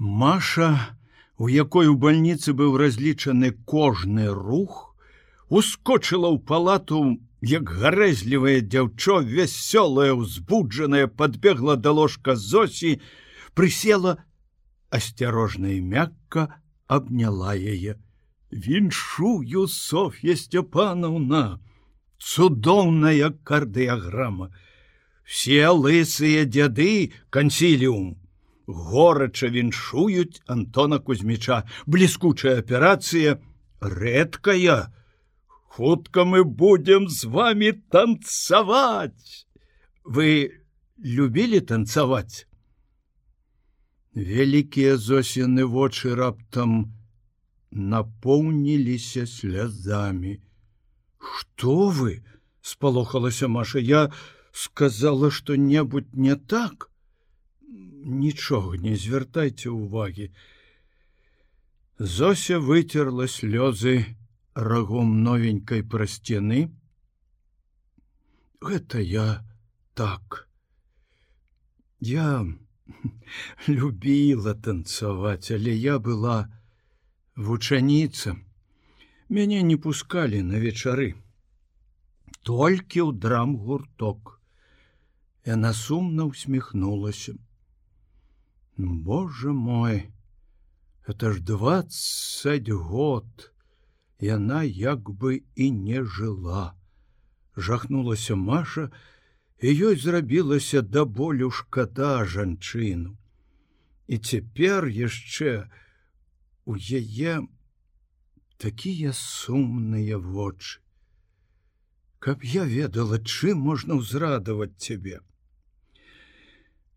Маша, у якой у больніцы быў разлічаны кожны рух, ускочыла ў палату, як гарэзлівае дзяўчо вясёлая узбуджаная подбегла да ложка зосі, прысела асцярожна і мякка абняла яе. Віншую Софья Степановна, цудоўная кардыяграма. Все лысыя дзяды кансіліум горача віншуюць Антона Кузьміча, бліскучая аперацыя рэдкая. Хутка мы будем з вами танцаваць. Вы любілі танцаваць. Вялікія зосіны вочы раптам напоўніліся слязамі. Што вы? спалохалася Маша, я сказала што-небудзь не так нічога не звяртайце увагі. Зося выцерла слёзы рагом новенькай пра сцены. Гэта я так. Я любіла танцаваць, але я была вучаніца. Мяне не пускалі на вечары. Толькі ў драм гурток. Яна сумна усміхнулася. Боже мой, это ж двадцать год. Яна як бы і не жыла. Жахнулася Маша, і ёй зрабілася да болю шкада жанчыну. І цяпер яшчэ у яе такія сумныя вочы. Каб я ведала, чым можна ўзрадаваць цябе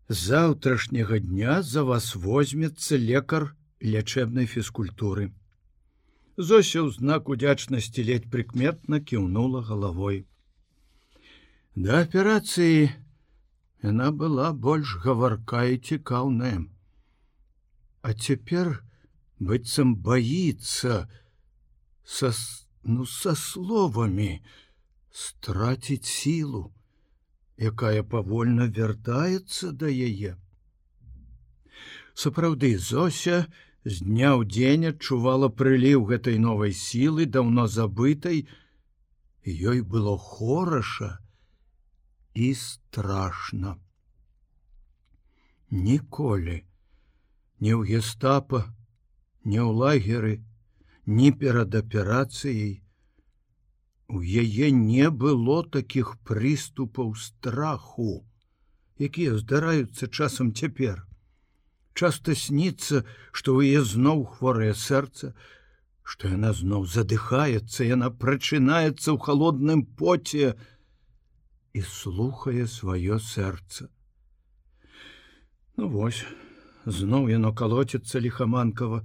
заўтрашняга дня за вас возьмецца лекар лячэбнай фізкультуры. Зося ў знак удзячнасці ледь прыкметна кіўнула галавой. Да аперацыі яна была больш гаварка і цікаўная. А цяпер быццам баіцца са ну са словамі страціць сілу якая павольна вяртаецца да яе. Сапраўды Зося з дня ў дзень адчувала прыліў гэтай новай сілы даўно забытай, ёй было хораша і страшна. Ніколі, не ў гестапа, не ў лагеры, ні перад аперацыяй, У яе не было такіх прыступаў страху, якія здараюцца часам цяпер. Часта сніцца, што ў яе зноў хворае сэрца, што яна зноў задыхаецца, яна прачынаецца ў холодным поце і слухае сваё сэрца. Ну вось, зноў яно калоціцца лихаманкава,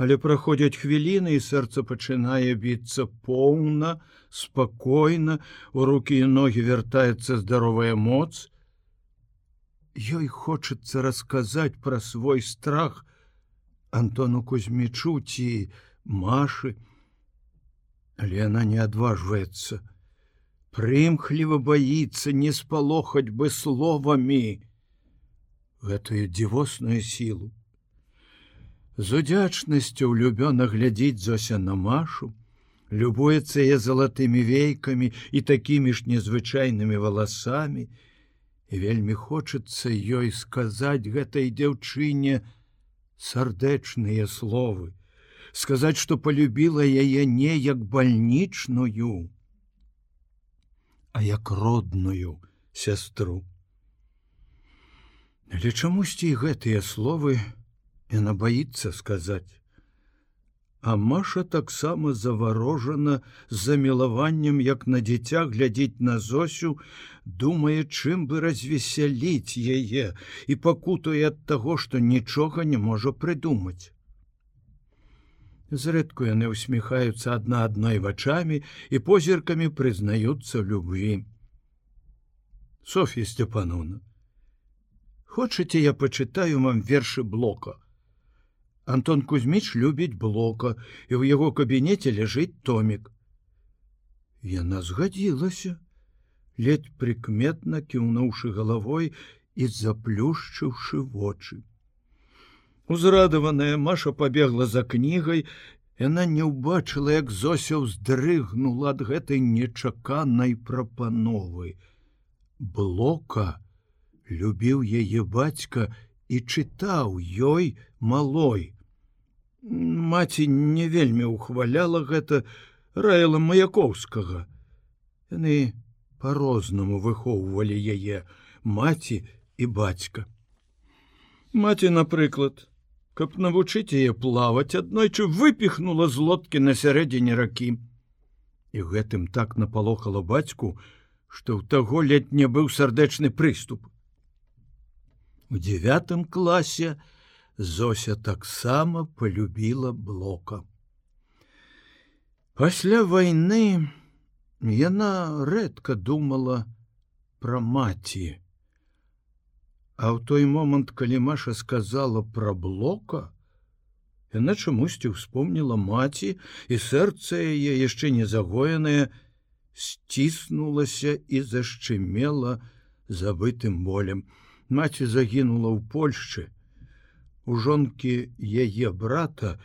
але праходзяць хвіліны і сэрца пачынае біцца поўна спакойна у руки і ногі вяртаецца здаровая моц. Ёй хочацца расказаць пра свой страх антону кузьмічу ці машы але она не адважваецца. Прымхліва баіцца не спалохаць бы словамі гэтую дзівосную сілу З удзячнасцю влюбёна глядзіць зося на машу, любуецца я залатымі вейкамі і такімі ж незвычайнымі валасамі, і вельмі хочацца ёй сказаць гэтай дзяўчыне сардэчныя словы, сказаць, што полюбіла яе не як бальнічную, а як родную сястру. Але чамусьці гэтыя словы, Яна боится сказаць. А Маша таксама заварожана з замілаваннем, як на дзіця глядзець на зосю, думае, чым бы развесяліць яе і пакутуе ад таго, што нічога не можа прыдумаць. Зрэдку яны усміхаюцца адна адной вачамі і позіркамі прызнаюцца любві. Софья Степановна, хочаце я пачытаю вам вершы блока. Антон Кузьміч любіць блока і ў яго кабінеце ляжыць томік. Яна згадзілася, ледь прыкметна кіўнуўшы галавой і заплюшчыўшы вочы. Узрадаваная Маша пабегла за кнігай, Яна не ўбачыла, як Зося ўздрыгнула ад гэтай нечаканай прапановы. Блока любіў яе бацька і чытаў ёй малой. Маці не вельмі ухваляла гэта раіла маяковскага. Яны по-рознаму выхоўвалі яе маці і бацька. Маці, напрыклад, каб навучыць яе плаваць аднойчы выпихнула з лодкі на сярэдзіне ракі і гэтым так напалохала бацьку што ў таго ледь не быў сардэчны прыступ у девятым класе зося таксама полюбіла блока пасля войны яна рэдка думала про маці А ў той момант, калі Маша сказала пра блока, яна чамусьці ўспомніла маці, і сэрца яе яшчэ не загоенае, сціснулася і зашчымела забытым болем. Маці загінула ў Польшчы. У жонкі яе брата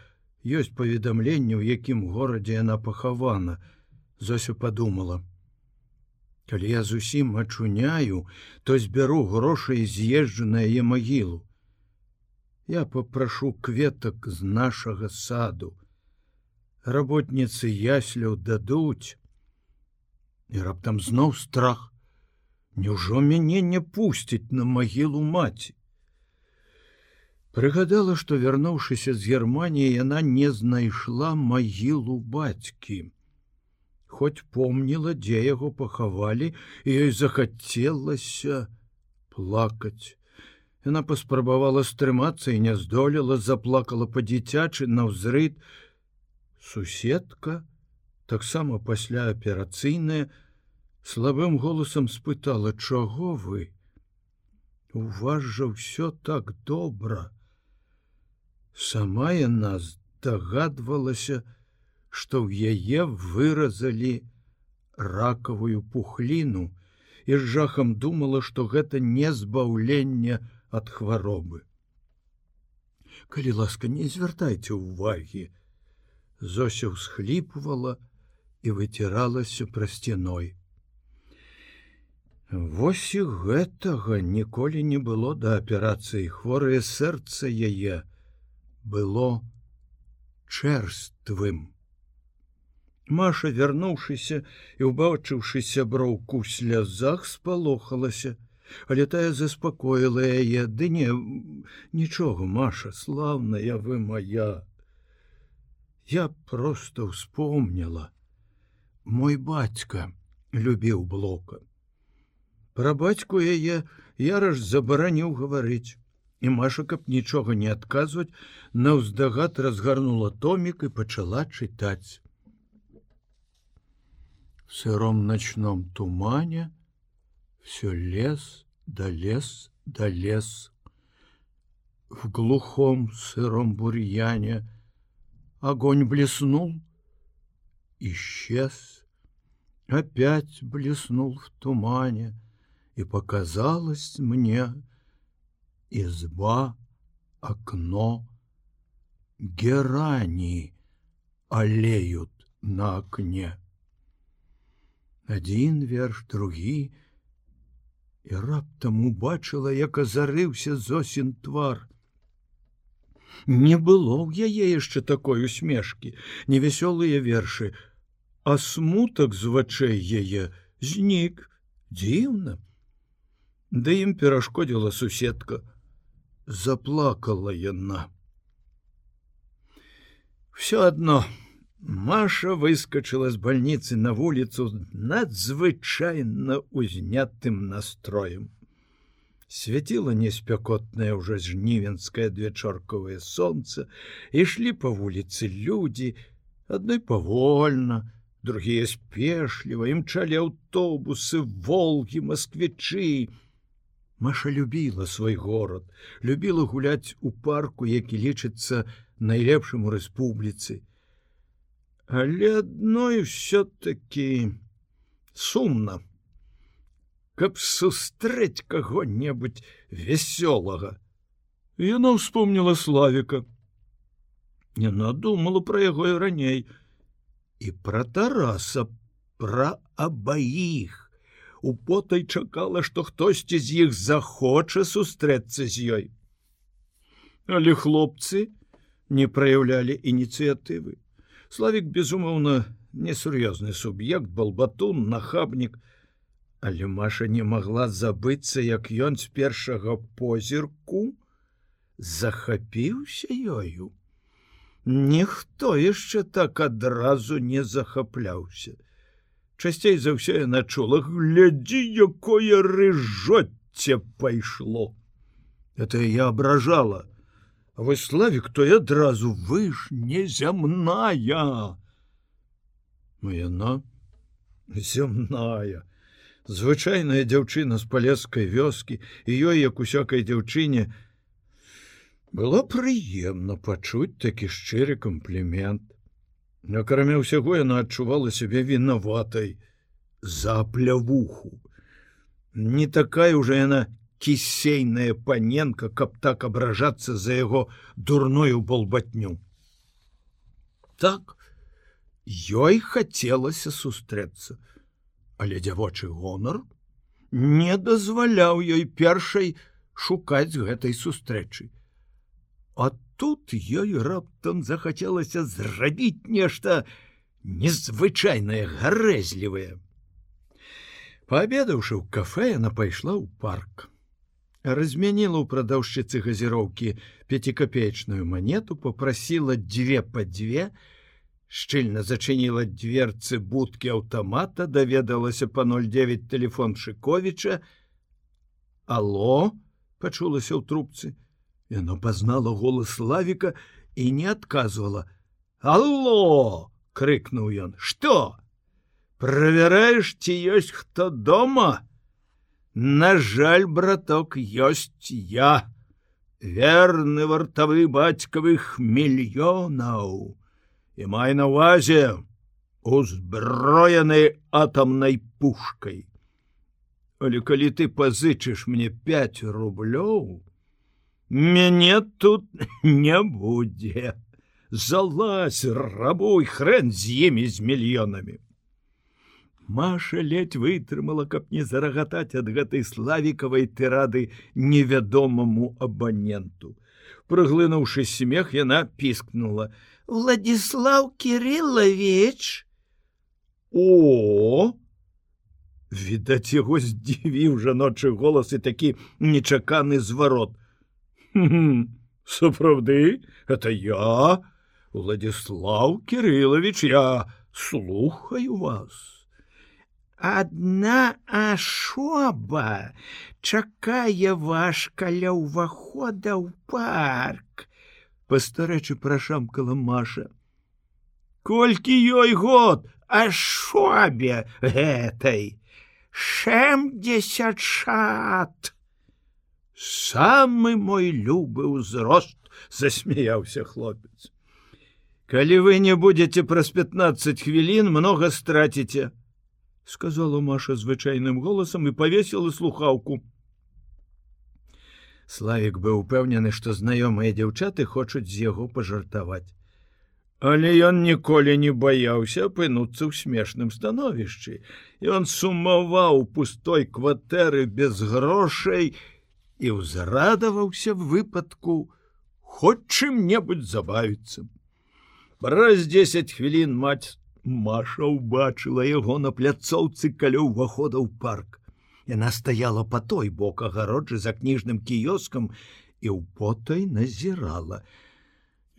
ёсць паведамленне, у якім горадзе яна пахавана. Зося подумала: калі я зусім ачуняю то збяру грошы і з'езджу на яе магілу я попрашу кветак з нашага саду работніцы ясляў дадуць і раптам зноў страх Няўжо мяне не пусціць на магілу маці прыгадала што вярнуўшыся з германії яна не знайшла магілу бацькі хоць помніла, дзе яго пахавалі, ёй захацелася плакаць. Яна паспрабавала стрымацца і не здолела, заплакала па-дзіцячы наўзрыд. Суседка, таксама пасля аперацыйная, слабым голасам спытала: « Чаго вы? У вас жа ўсё так добра. Сама яна здагадвалася, што ў яе выразалі ракавую пухліну і з жахам думала, што гэта не збаўленне ад хваробы. Калі ласка, не звяртайце ўвагі, Зося ўсхліпвала і выціралася пра сцяной. Вось і гэтага ніколі не было да аперацыі хворае сэрца яе было чэрствым. Маша, вярнуўшыся і ўбачыўшы сяброўку слязах спалохалася, але тая заспакоіла яе ды не нічога Маша славная вы моя. Я просто вспомнила мой бацька любіў блока. Пра бацьку яе яраж забараніў гаварыць і Маша, каб нічога не адказваць, наўздагад разгарнула томік і пачала чытаць в сыром ночном тумане все лес да лес да лес в глухом сыром бурьяне огонь блеснул исчез опять блеснул в тумане и показалось мне изба окно герани аллеют на окне. Один верш другі і раптам убачыла як азарыўся зосін твар. Не было ў яе яшчэ такой усмешкі невясёлыя вершы а смутак з вачэй яе знік дзіўна да ім перашкодзіла суседка заплакала яна все одно не Маша выскочыла з больніцы на вуліцу надзвычайна узнятым настроем. Свяціла неспякотнае ўжо жнівенскае двечоркавае сонца, ішлі па вуліцы людзі, адной павольна, другія спешліва, імчалі аўтобусы, волгі, москвічы. Маша любіла свой горад, любіла гуляць у парку, які лічыцца найлепшым у рэспубліцы але адной все-таки сумна каб сустрэць каго-небудзь вясёлага Яна ўспомніла славіка. Яна думала пра яго і раней і пра тараса пра абаіх. У потай чакала, што хтосьці з іх захоча сустрэцца з ёй. Але хлопцы не праяўлялі ініцыятывы. Славік, безумоўна, несур'ёзны суб'ект, балбатун, нахабнік, Але Маша не магла забыцца, як ён з першага позірку захапіўся ёю. Ніхто яшчэ так адразу не захапляўся. Часцей за ўсё я начула глядзі, якое рыжоцце пайшло. Это я абражала. А вы славік, то я адразу вы ж незямная. Ну яна земная. Звычайная дзяўчына з палескай вёскі і ёй, як усякай дзяўчыне, было прыемна пачуць такі шчыры камплімент. Акрамя ўсяго яна адчувала сябе вінаватай за плявуху. Не такая уже яна кісейная паненка, каб так абражацца за яго дурную болбатню. Так ёй хацелася сустрэцца але дзявочы гонар не дазваляў ёй першай шукаць гэтай сустрэчы. А тут ёй раптам захацелася зрабіць нешта незвычайнае гарэзлівае. Паабедаўшы ў кафе, яна пайшла ў парк. Размяніла ў прадаўшчыцы газіроўкі пяцікапеечную манету, попрасіла дзве па дзве, шчыльна зачыніла дверцы будкі аўтамата даведалася по 09 телефон шыковіча алло пачулася ў трубцы яно пазнала голас славіка і не адказвала алло крыкнуў ён что? Правяраеш ці ёсць хто дома? На жаль браток ёсць я. Верны вартавы бацькавых мільёнаў і май на увазе узброены атамнай пушкой. Але калі ты пазычыш мне 5 рублёў, мяне тут не будзе. Залазь рабой хрен з імі з мільёнамі. Маша ледь вытрымала, каб не зарагатаць ад гэтай славікавай тырады невядомаму абаненту. Прыглынуўшы смех, яна піскнула: Владислав Кириллович О відаць яго здзівіў жаночы голас і такі нечаканы зварот сапраўды? Это я? Владислав Кириллович я слухаю вас. Одна ашоба чакае ваш каля ўвахода ў парк. Пастарэчы прашамкала Маша. Колькі ёй год, а шобе гэтай. Шэмдесят шат. Самы мой любы ўзрост засмяяўся хлопец. Калі вы не будете праз 15 хвілін много страціце, сказала Маша звычайным голасам і повесила слухаўку. Славік быў упэўнены, што знаёмыя дзяўчаты хочуць з яго пажартаваць. Але ён ніколі не баяўся апынуцца ў смешным становішчы. Ён сумаваў пустой кватэры без грошай і ўзрадаваўся выпадку хоць чым-небудзь забавіцца. Праз 10 хвілін маць Маша ўбачыла яго на пляцоўцы каля ўвахода ў парк. Яна стаяла по той бок агароджы за кніжным кіёскам і ў потай назірала.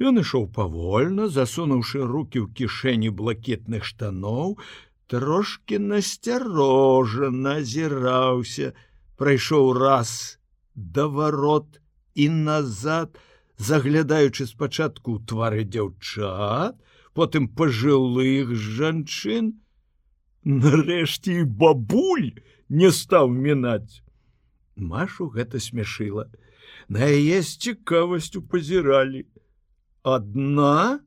Ён ішоў павольна, засунуўшы руки ў кішэні блакетных штаноў, трошки насцярожа назіраўся, прайшоў раз да варот і назад, заглядаючы спачатку ў твары дзяўчат, потым пажылых жанчын, нарэшце бабуль, не стаў мінаць. Машу гэта смяшыла. На яе з цікавасцю пазіралі. Адна,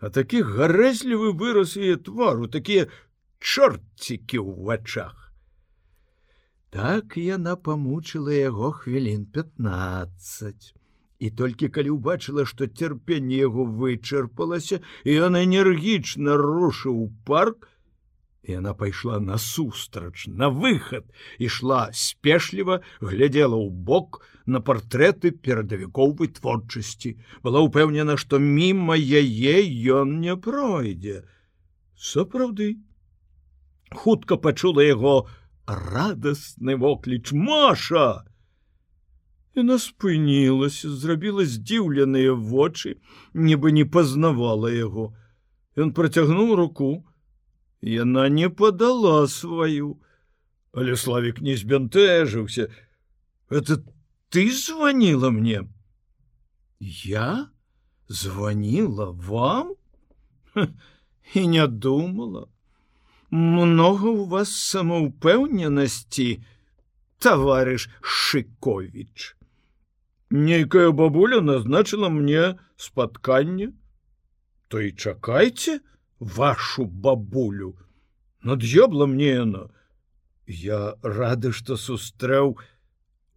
а такі гарэзлівы выраз яе твару, такія чорцікі ў вачах. Так яна памучыла яго хвілін 15. і толькі калі ўбачыла, што цярпенне яго вычарпалася, і ён энергічна рушыў парк, і яна пайшла насустрач на выхад ішла спешліва глядзела ў бок на партрэты перадавікоў вытворчасці была ўпэўнена што мімо яе ён не пройдзе сапраўды хутка пачула яго радасны вокліч маша Яна спынілася, зрабіла здзіўленыя вочы, нібы не пазнавала яго. Ён працягнуў руку. Яна не падала сваю, але славік не збянтэжыўся. Это ты звонила мне. Я звонила вам і не думала. Много у вас самоўпэўненасці, товарищ Шкович нейкая бабуля назначила мне спатканне то и чакайте вашу бабулю. Над'ебла мне яна я рады что сустрэў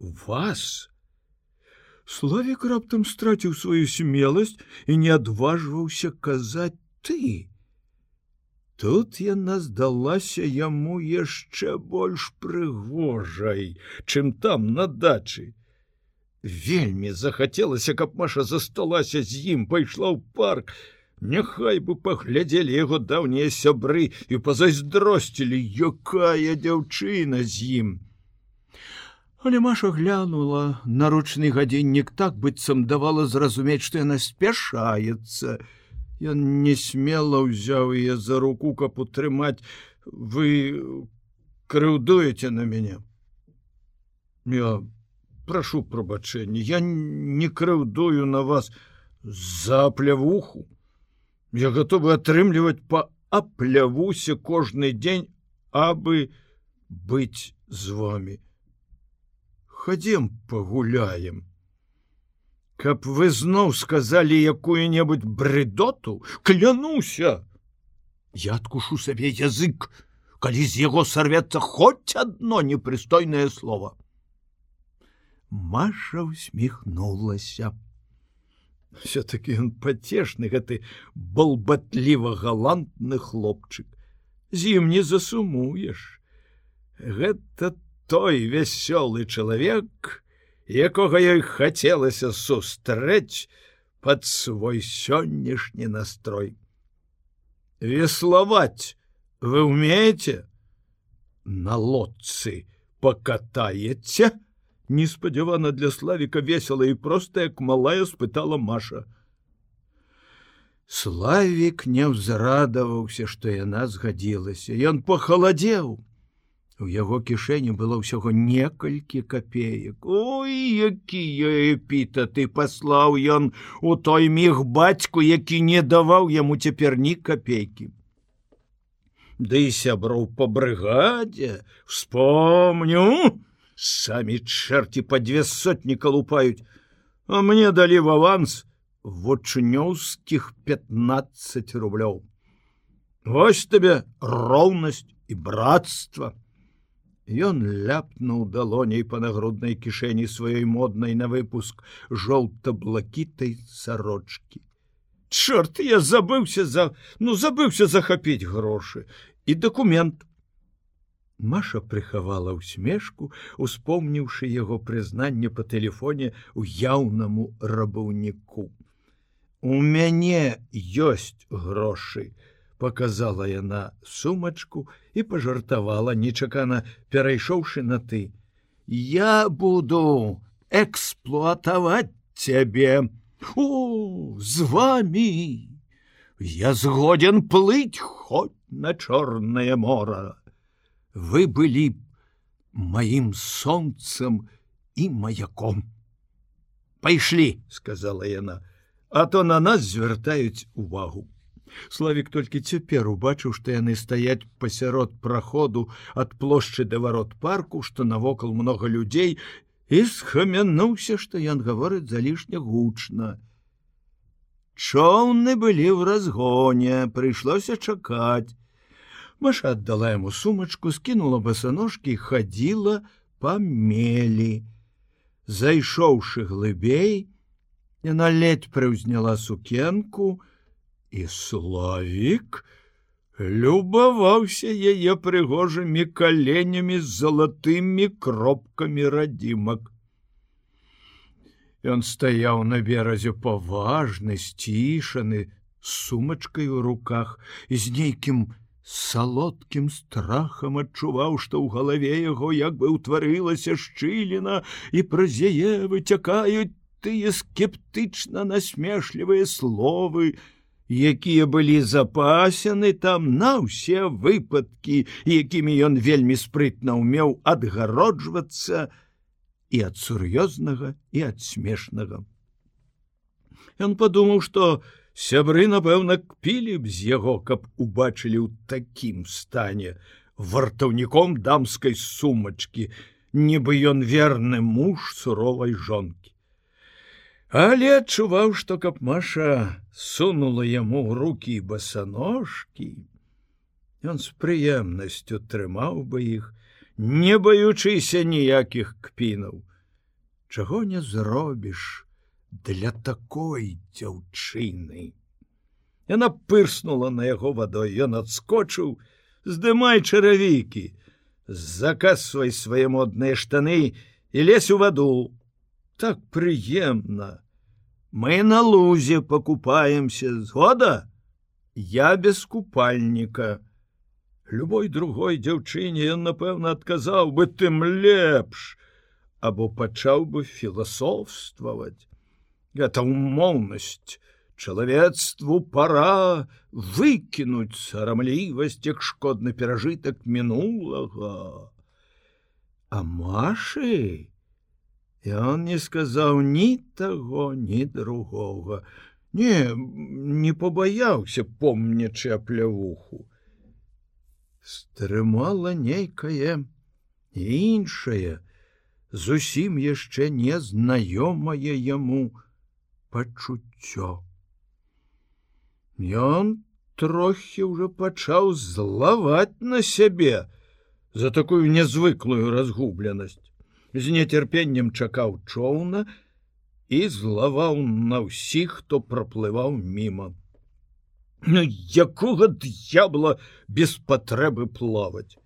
вас. Славик раптам страціў сваю смеласць і не адважваўся казаць ты тут яна здалася яму яшчэ больш прыгожай чым там на дачы. Вельмі захацелася каб маша засталася з ім пайшла ў парк. Няхай бы паглядзелі яго даўнія сябры і пазайздросцілі якая дзяўчына з ім. Але маша глянула на ручны гадзіннік так быццам давала зразумець што яна спяшаецца ён не смела ўзяў яе за руку каб утрымаць. Вы крыўдуеце на мяне? Я прошу прабачэння я не крыўдую на вас за плявуху я готовы атрымліваць по аплявусе кожны дзень абы быць з вами хадзем пагуляем каб вы зноў сказалі якую-небудзь брыдоту клянуся я адкушу сабе язык калі з яго сарвецца хоць одно непрыстойнае слово Маша усміхнулася. Все-таки ён пацешны гэты балбатліва галантны хлопчык. З ім не засумуеш. Гэта той вясёлы чалавек, якога ёй хацелася сустрэць под свой сённяшні настрой. Веславаць вы умееце? На лодцы покатаеце? неспадзявана для славіка весела і проста як малая спытала маша славік не ўзрадаваўся што яна згадзілася ён пахаладзеў у яго кішэні было ўсяго некалькі копеек ой якія эпіта ты паслаў ён у той міг бацьку які не даваў яму цяпер ні копейкі Ды сяброў па брыгадзе вспомню самі чэрці па дзве сотні калупаюць. А мне далі в аванс вучнёўскіх 15 рублёў. Вось табе роўнасць і братства Ён ляпнуў далоней па нагруднай кішэні сваёй моднай на выпуск жоўта-блакітай сарочки Чорт я забыўся за ну забыўся захапіць грошы і дакумент Маша прыхавала ўсмешку, успомніўшы яго прызнанне па тэлефоне ў яўнаму рабаўніку. У мяне ёсць грошы, показала яна сумачку і пажартавала, нечакана перайшоўшы на ты. Я буду эксплуатаваць цябе. О, з вами! Я згоден плыть хоть на чорное мора вы былі маім сонцам і маяком пайшлі сказала яна а то на нас звяртаюць увагу славик толькі цяпер убачыў што яны стаяць пасярод праходу ад плошчы да варот парку што навокал много людзей і схамянуўся што ён гаворыць залішне гучна чоўны былі ў разгоне прыйшлося чакаць Маша отдала ему сумочку, скинула босоножки, ходила по мели. Зайшоўшы глыбей, Яна ледь прыўзняла сукенку, і славік любаваўся яе прыгожымі каленямі з залатымі кропкамі радзімак. Ён стаяў на беразе паважны, сцішаны, сумачкай у руках з нейкім салодкім страхам адчуваў, што ў галаве яго як бы ўтварылася шчыліна і праз яе выцякаюць тыя скептычна насмешлівыя словы, якія былі запасены там на ўсе выпадкі, якімі ён вельмі спрытна ўмеў адгароджвацца і ад сур'ёзнага і ад смешнага. Ён падумаў, што сябры, напэўна, кпілі б з яго, каб убачылі ў такім стане вартаўніком дамскай сумачкі, нібы ён верны муж суровай жонкі але адчуваў што каб маша сунула яму ў руки басаножкі ён з прыемнасцю трымаў бы іх не баючыся ніякіх кпінаў. Чаго не зробіш для такой дзяўчыны? Яна пырснула на яго вадой ён адскочыў здымай чаравікі закасвай свае модныя штаны і лезь у ваду так прыемна. Мы на лузе покупаемся згода, я без купальніка. Любой другой дзяўчыне ён, напэўна, адказаў бы тым лепш, або пачаў бы філасофстваваць. Гэта умоўнасць, чалавецтву пора выкінуць сарамлівасць як шкодны перажытак мінулага. А Машы, І он не сказаў ні таго, ні другога. Не, не пабаяўся помнячы аплявуху. Стрымала нейкае іншае, зусім яшчэ незнаёмае яму пачуццё. Ён трохі ўжо пачаў злаваць на сябе за такую нязвыклую разгубленасць з нецярпеннем чакаў чоўна і злаваў на ўсіх, хто праплываў мімо. Ну якога д'ябла без патрэбы плаваць.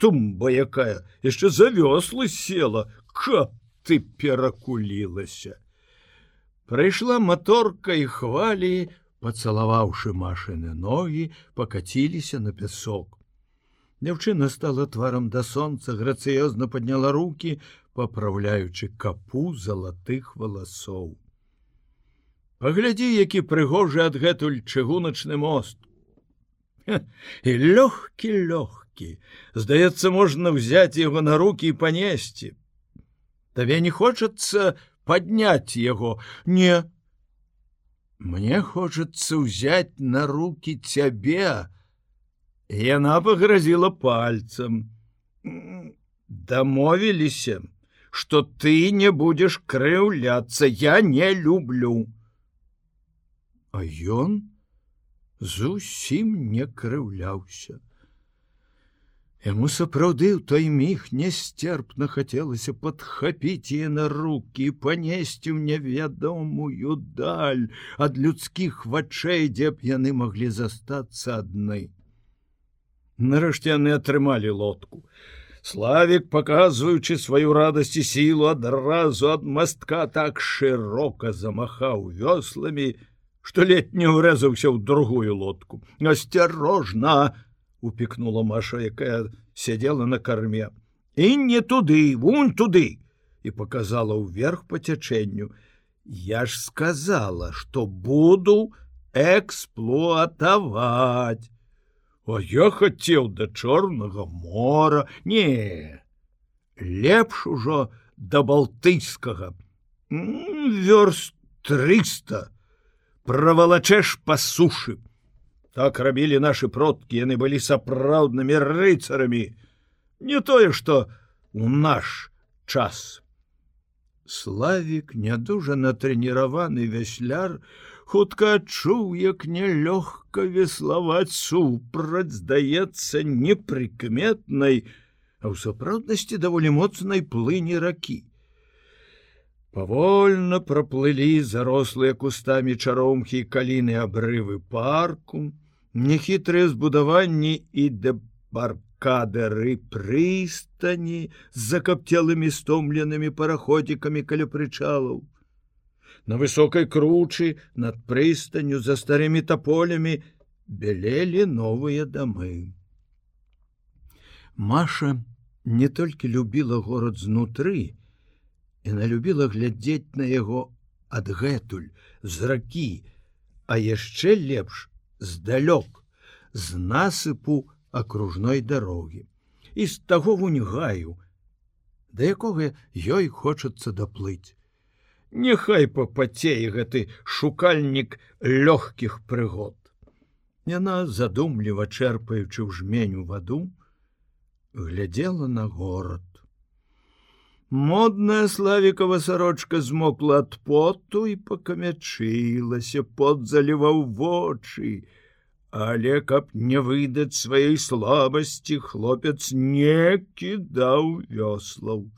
тумба якая яшчэ завёслы села, каб ты перакулілася. Прыйшла маторка і хвалі, пацалаваўшы машыны ногі, пакаціліся на пясок. Дзяўчына стала тварам да сонца, грацыёзна падняла руки, папраўляючы капу залатых валасоў. Паглядзі, які прыгожы адгэтуль чыгуначны мост. І лёгкі лёгкі, здаецца, можна взять яго на руки і панесці. Табе не хочацца падняць яго, не. Мне хочацца ўзяць на руки цябе, Яна пагрозила пальцем. Дамовіліся, что ты не будешь крыўляться, я не люблю. А ён зусім не крыўляўся. Яму сапраўды ў той міг несцерпна хацелася падхапіць яе на руки, панесці ў невядомую даль ад людскіх вачэй, дзе б яны маглі застацца адны. Нарэшце яны атрымалі лодку. Славік, паказваючы сваю радасць і сілу адразу ад мастка так шырока замахаў вёсламі, што ледь не ўрэзаўся ў другую лодку. Асцярожна! упікнула Маша, якая сядзела на карме. І не туды, вунь туды! і показала ўверх па цячэнню. Я ж сказала, што буду эксплуатаваць. А я хацеў да чорнага мора, не лепш ужо да балтыйскага вёрст 300 правалачэш па сушы. Так рабілі нашы продкі, яны былі сапраўднымі рыцарамі, не тое, што у наш час. Славік нядужа натрэніраваны вясляр, хутка адчуў, як нялёгка веславаць супраць здаецца непрыкметнай, а ў сапраўднасці даволі моцнай плыні ракі. Павольна праплылі зарослыя кустамі чаромхі каліны абрывы парку, нехітрыя збудаванні і дэбаркадары прыстані з закапцелымі стомленымі параходзікамі каля прычалаў. На высокай кручы над прыстанню за старымі таполямі бялелі новыя дамы. Маша не толькі любіла горад знутры, Яна любіла глядзець на яго адгэтуль з ракі, а яшчэ лепш здалёк з насыпу акружной дарогі і з таго вуньгаю, да якога ёй хочацца даплыць. Няхай папацей гэты шукальнік лёгкіх прыгод. Яна задумліва чэрпаючы ў жменю ваду, глядзела на горад. Модная славікава сарочка змокла ад поту і пакамячылася, пот заліваў вочы. Але каб не выдаць сваёй слабасці, хлопец не кідаў вёслаў.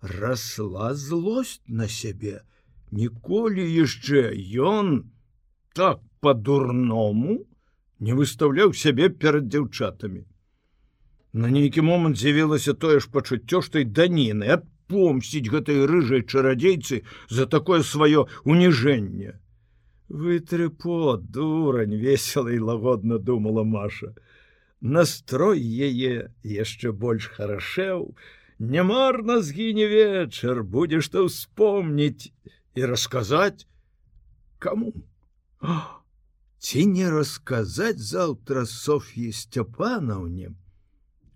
Расла злосць на сябе. Ніколі яшчэ ён так по-дурному не выстаўляў сябе перад дзяўчатамі. На нейкі момант з'явілася тое ж пачуццё, што й даніны ад помсціць гэтай рыжай чарадзейцы за такое сваё уніжэнне. Вытры по дурань весела і лагодна думала Маша. Настрой яе яшчэ больш харашэў, Нямарна згіне вечар, будзе што ўспомніць і расказаць каму. Ці не расказаць заўтра Соф'і Сцяпанаўне.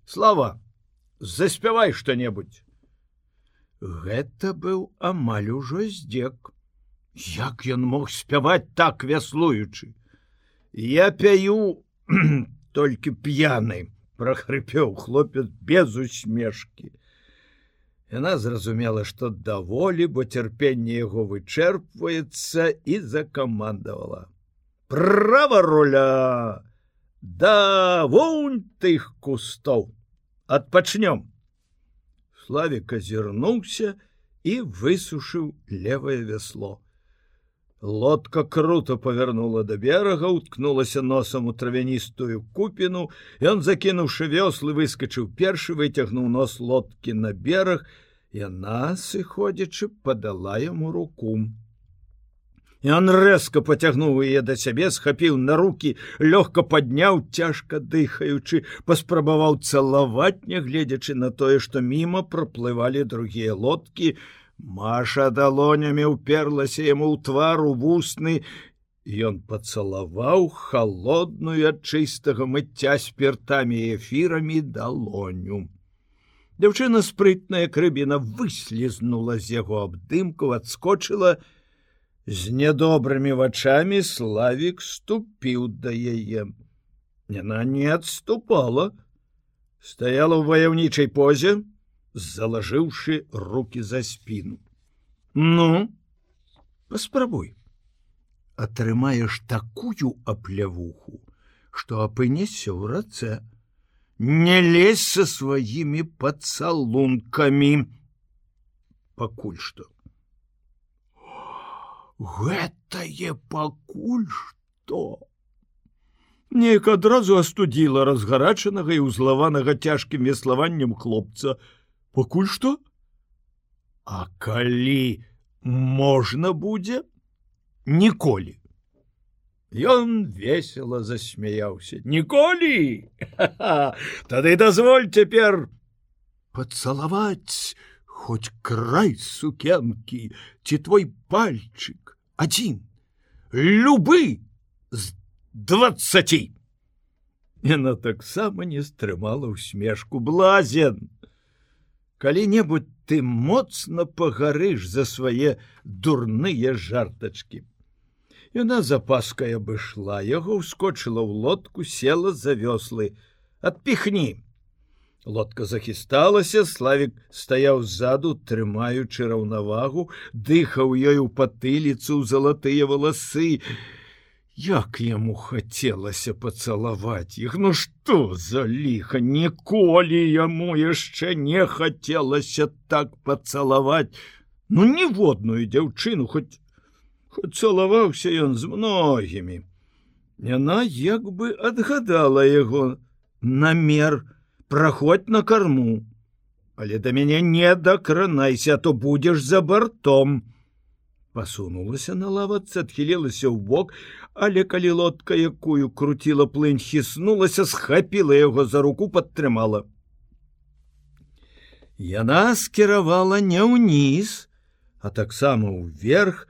Слава, заспявай што-небудзь. Гэта быў амаль ужо здзек. Як ён мог спяваць так вяслуючы. Я пяю толькі п'яны, прахрыпеў хлопец без усмешкі. Яна зразумела, што даволі, бо цярпенне яго вычэрпваецца і закамандавала. Права руля! Да вунь тых кустоў! Адпачнём! Славік азірнуўся і высушыў левое вясло. Лодка круто павярнула да берага, уткнулася носам у травяністую купіну, Ён закінуўшы вёслы, выскачыў першы, выцягнуў нос лодкі на бераг, яна, сыходзячы, падала яму руку. Ён рэзка поцягнуў яе да сябе, схапіў на руки, лёгка падняў, цяжка дыхаючы, паспрабаваў цалаваць, нягледзячы на тое, што мімо праплывалі другія лодкі. Маша далонямі ўперлася яму ў твару вусны. Ён пацалаваў холодную ад чыстага мыцця спіртамі і эфірамі далоню. Дзяўчына спрытная крыбіна выслізнула з яго абдымку, адскочыла, з нядобрымі вачами славик ступіў да яе яна не адступала стаяла ў ваяўнічай позе залажыўшы руки за спину. Ну паспрабуй атрымаеш такую аплявуху что апынесся ў рацэ не лезь со сваімі пацалункамі пакуль что гэтае пакуль што неяк адразу астудзіла разгарачанага і узлаванага цяжкім веславаннем хлопца пакуль што а калі можна будзе? Ніколі. Ён весело засмяяўся. Ніколі? Тады дазволь цяпер пацалаваць хоть край сукенкі ці твой пальчик один любы з двадцати Яна таксама не стрымала усмешку блазен калі-небудзь ты моцна пагарыш за свае дурныя жартачки Яна запаскай абышла яго ускочыла ў лодку села за вёслы. Адпіхні! Лодка захісталася, славик стаяў ззаду, трымаючы раўнавагу, дыхаў у патыліцу залатыя валасы. Як яму хацелася пацалаваць іх, ну што за ліха, ніколі яму яшчэ не хацелася так пацалаваць. Ну ніводную дзяўчыну хоць хоць цалаваўся ён з многімі. Яна як бы адгадала яго намер праходь на карму. Але да мяне не дакранайся то будзеш за бартом пасунулася на лавацы адхілілася ў бок але калі лодка якую круціла плынь хіснулася схапіла яго за руку падтрымала. Яна скіравала не ўніз а таксама ўверх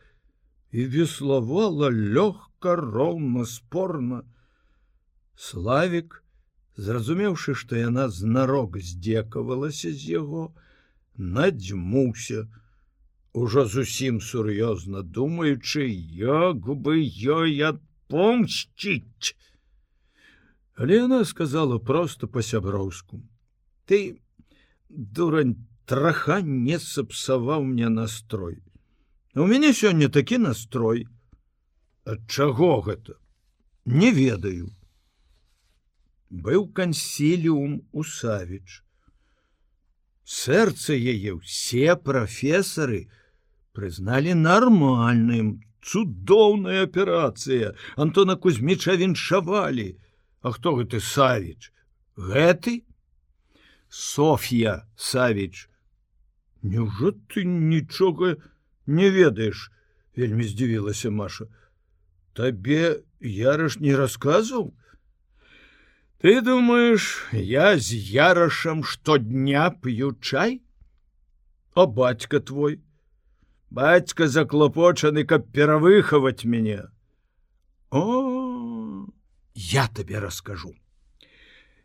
і веславала лёгка роўна спорна. Славик зразумеўшы што яна знарок здзекавалася з яго надзьмуўся ужо зусім сур'ёзна думаючы як бы ёй адпомсціць? Але яна сказала просто по-сяброўску ты дурань траха не сапсаваў мне настрой. У мяне сёння такі настрой ад чаго гэта? Не ведаю быў кансіліум у савіч. Сэрца яе ўсе прафесары прызналі нармальным цудоўная аперацыя антона кузьміча віншавалі а хто гэты савіч гэты? Софья савіч Няўжо ты нічога не ведаеш вельмі здзівілася маша. Табе яраш не расказваў Ты думаешь, я з ярашам штодня п'ю чай? О бацька твой, бацька заклопочаны, каб перавыхаваць мяне. О, я табе раскажу.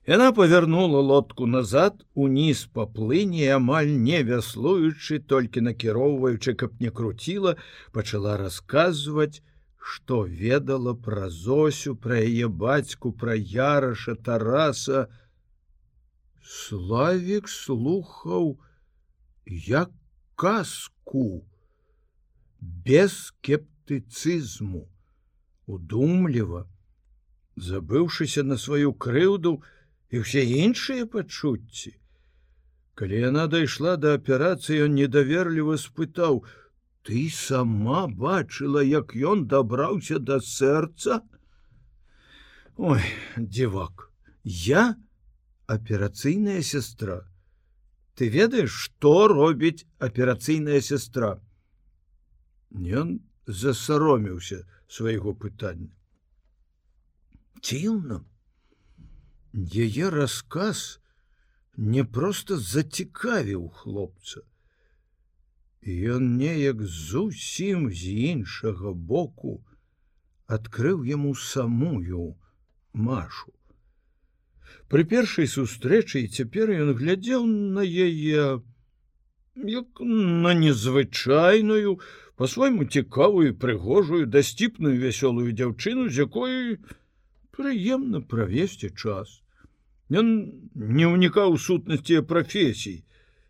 Яна павярнула лодку назад уніз па плыні амаль не вяслуючы, толькі накіроўваючы, каб не круціла, пачала расказваць, што ведала пра зосю пра яе бацьку пра яраша тараса славик слухаў як казку без скептыцызму удумліва забыўшыся на сваю крыўду і ўсе іншыя пачуцці. Калі яна дайшла да аперацыі ён недаверліва спытаў ты сама бачыла як ён дабраўся да сэрца? Ой дзівак я аперацыйная сестра ты ведаеш што робіць аперацыйная сестра ён засароміўся свайго пытання. Дзіўна яе расказ не проста зацікавіў хлопца. Ён неяк зусім з іншага боку адкрыў яму самую машу. Пры першай сустрэчы і цяпер ён глядзеў на яе як на незвычайную, по-свойму цікавую, прыгожую, дасціпную вясёлую дзяўчыну, з якой прыемна правесці час. Ён не ўнікаў сутнасці прафесій,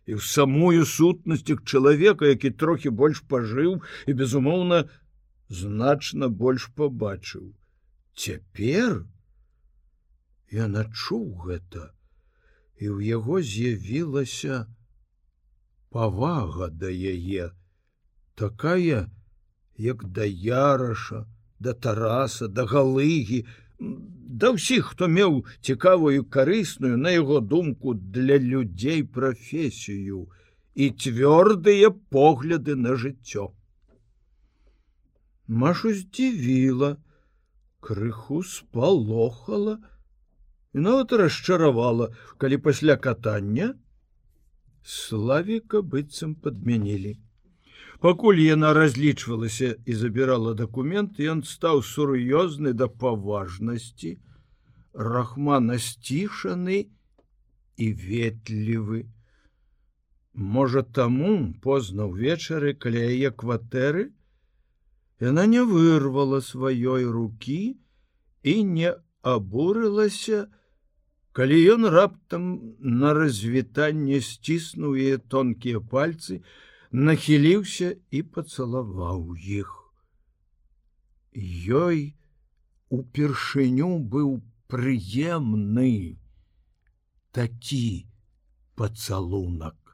і ў самую сутнасць іх чалавека, які трохі больш пажыў і, безумоўна, значна больш пабачыў. Цяпер я начуў гэта, і ў яго з'явілася павага да яе, такая, як да яраша, да тараса, да галыгі, да ўсіх, хто меў цікавую карысную на яго думку для людзей прафесію і цвёрдыя погляды на жыццё. Машу здзівіла, крыху спалохала і нават расчаравала, калі пасля катання славіка быццам падмянілі. Пакуль яна разлічвалася і забірала дакумент, ён стаў сур'ёзны да паважнасці, рахмана сцішаны і ветлівы. Можа таму позна ўвечары каля яе кватэры, яна не вырвала сваёй рукі і не абурылася, калі ён раптам на развітанне сціснуў яе тонкія пальцы, нахіліўся і пацалаваў іх. Ёй упершыню быў прыемны такі пацалунак.